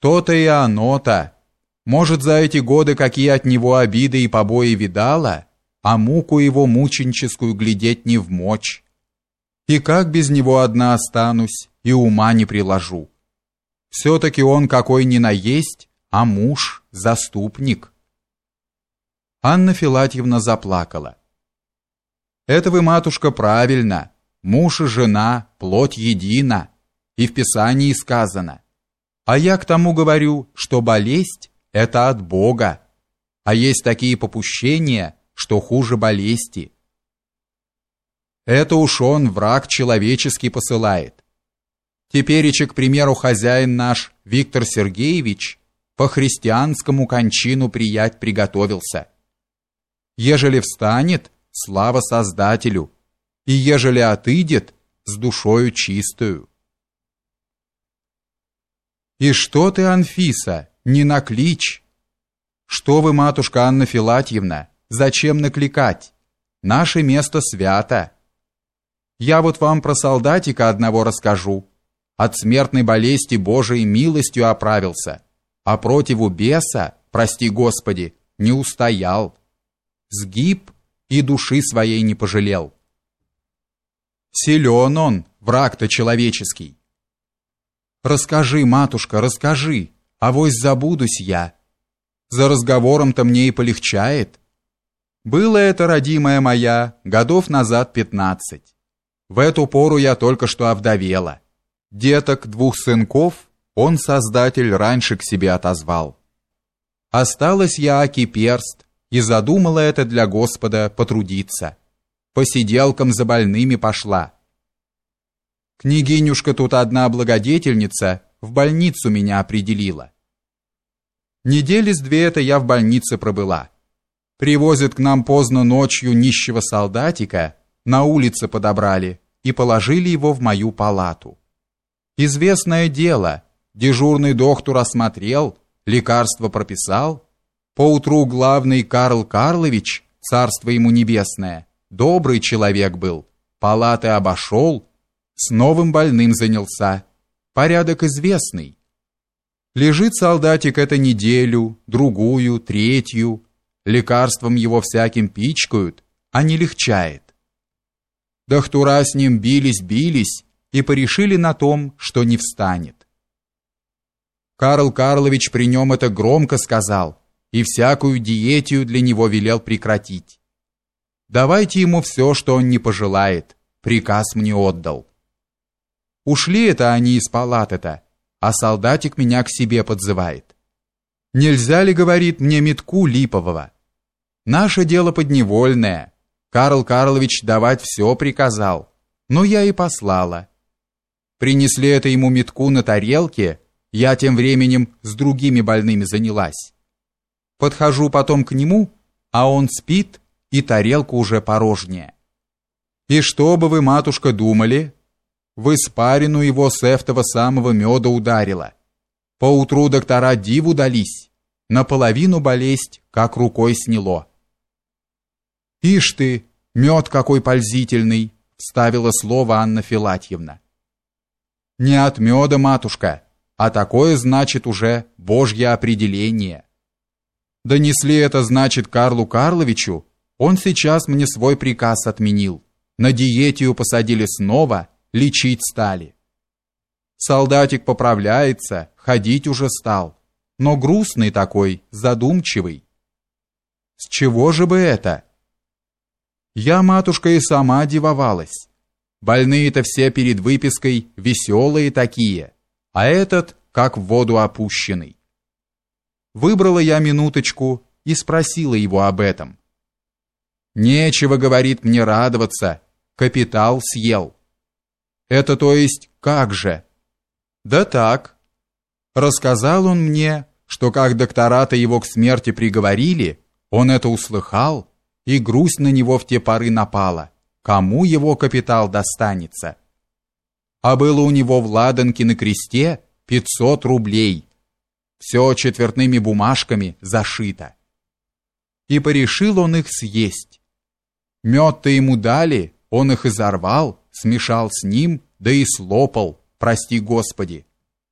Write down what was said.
То-то и оно-то. Может, за эти годы какие от него обиды и побои видала, а муку его мученическую глядеть не в мочь. И как без него одна останусь, и ума не приложу. Все-таки он какой ни на есть, а муж, заступник. Анна Филатьевна заплакала. Это вы, матушка, правильно. Муж и жена, плоть едина. И в Писании сказано. А я к тому говорю, что болезнь – это от Бога. А есть такие попущения, что хуже болезни. Это уж он, враг человеческий, посылает. Тепереча, к примеру, хозяин наш, Виктор Сергеевич, по христианскому кончину приять приготовился. Ежели встанет, слава Создателю, и ежели отыдет, с душою чистую. И что ты, Анфиса, не наклич? Что вы, матушка Анна Филатьевна, зачем накликать? Наше место свято. Я вот вам про солдатика одного расскажу. От смертной болезни Божией милостью оправился, а противу беса, прости Господи, не устоял. Сгиб и души своей не пожалел. Силен он, враг-то человеческий. Расскажи, матушка, расскажи, а вось забудусь я. За разговором-то мне и полегчает. Было это, родимая моя, годов назад пятнадцать. В эту пору я только что овдовела. Деток двух сынков он, создатель, раньше к себе отозвал. Осталась я аки перст, и задумала это для Господа потрудиться. Посиделкам за больными пошла. Княгинюшка тут одна благодетельница в больницу меня определила. Недели с две это я в больнице пробыла. Привозят к нам поздно ночью нищего солдатика, на улице подобрали и положили его в мою палату. Известное дело, дежурный доктор осмотрел, лекарство прописал. Поутру главный Карл Карлович, царство ему небесное, добрый человек был, палаты обошел, с новым больным занялся. Порядок известный. Лежит солдатик это неделю, другую, третью, лекарством его всяким пичкают, а не легчает. Доктора с ним бились-бились и порешили на том, что не встанет. Карл Карлович при нем это громко сказал и всякую диетию для него велел прекратить. Давайте ему все, что он не пожелает, приказ мне отдал. Ушли это они из палаты-то, а солдатик меня к себе подзывает. Нельзя ли, говорит, мне метку липового? Наше дело подневольное. Карл Карлович давать все приказал, но я и послала. Принесли это ему метку на тарелке, я тем временем с другими больными занялась. Подхожу потом к нему, а он спит, и тарелка уже порожняя. И что бы вы, матушка, думали? В испарину его с этого самого меда ударило. Поутру доктора диву дались, наполовину болезнь как рукой сняло. «Ишь ты, мед какой пользительный!» — вставила слово Анна Филатьевна. «Не от меда, матушка, а такое значит уже божье определение. Донесли это, значит, Карлу Карловичу, он сейчас мне свой приказ отменил. На диетию посадили снова — лечить стали. Солдатик поправляется, ходить уже стал, но грустный такой, задумчивый. С чего же бы это? Я, матушка, и сама дивовалась. Больные-то все перед выпиской веселые такие, а этот как в воду опущенный. Выбрала я минуточку и спросила его об этом. Нечего, говорит, мне радоваться, капитал съел. Это то есть как же? Да так. Рассказал он мне, что как доктора-то его к смерти приговорили, он это услыхал, и грусть на него в те поры напала. Кому его капитал достанется? А было у него в ладанке на кресте 500 рублей. Все четвертными бумажками зашито. И порешил он их съесть. Мед-то ему дали, он их изорвал, смешал с ним, да и слопал, прости Господи.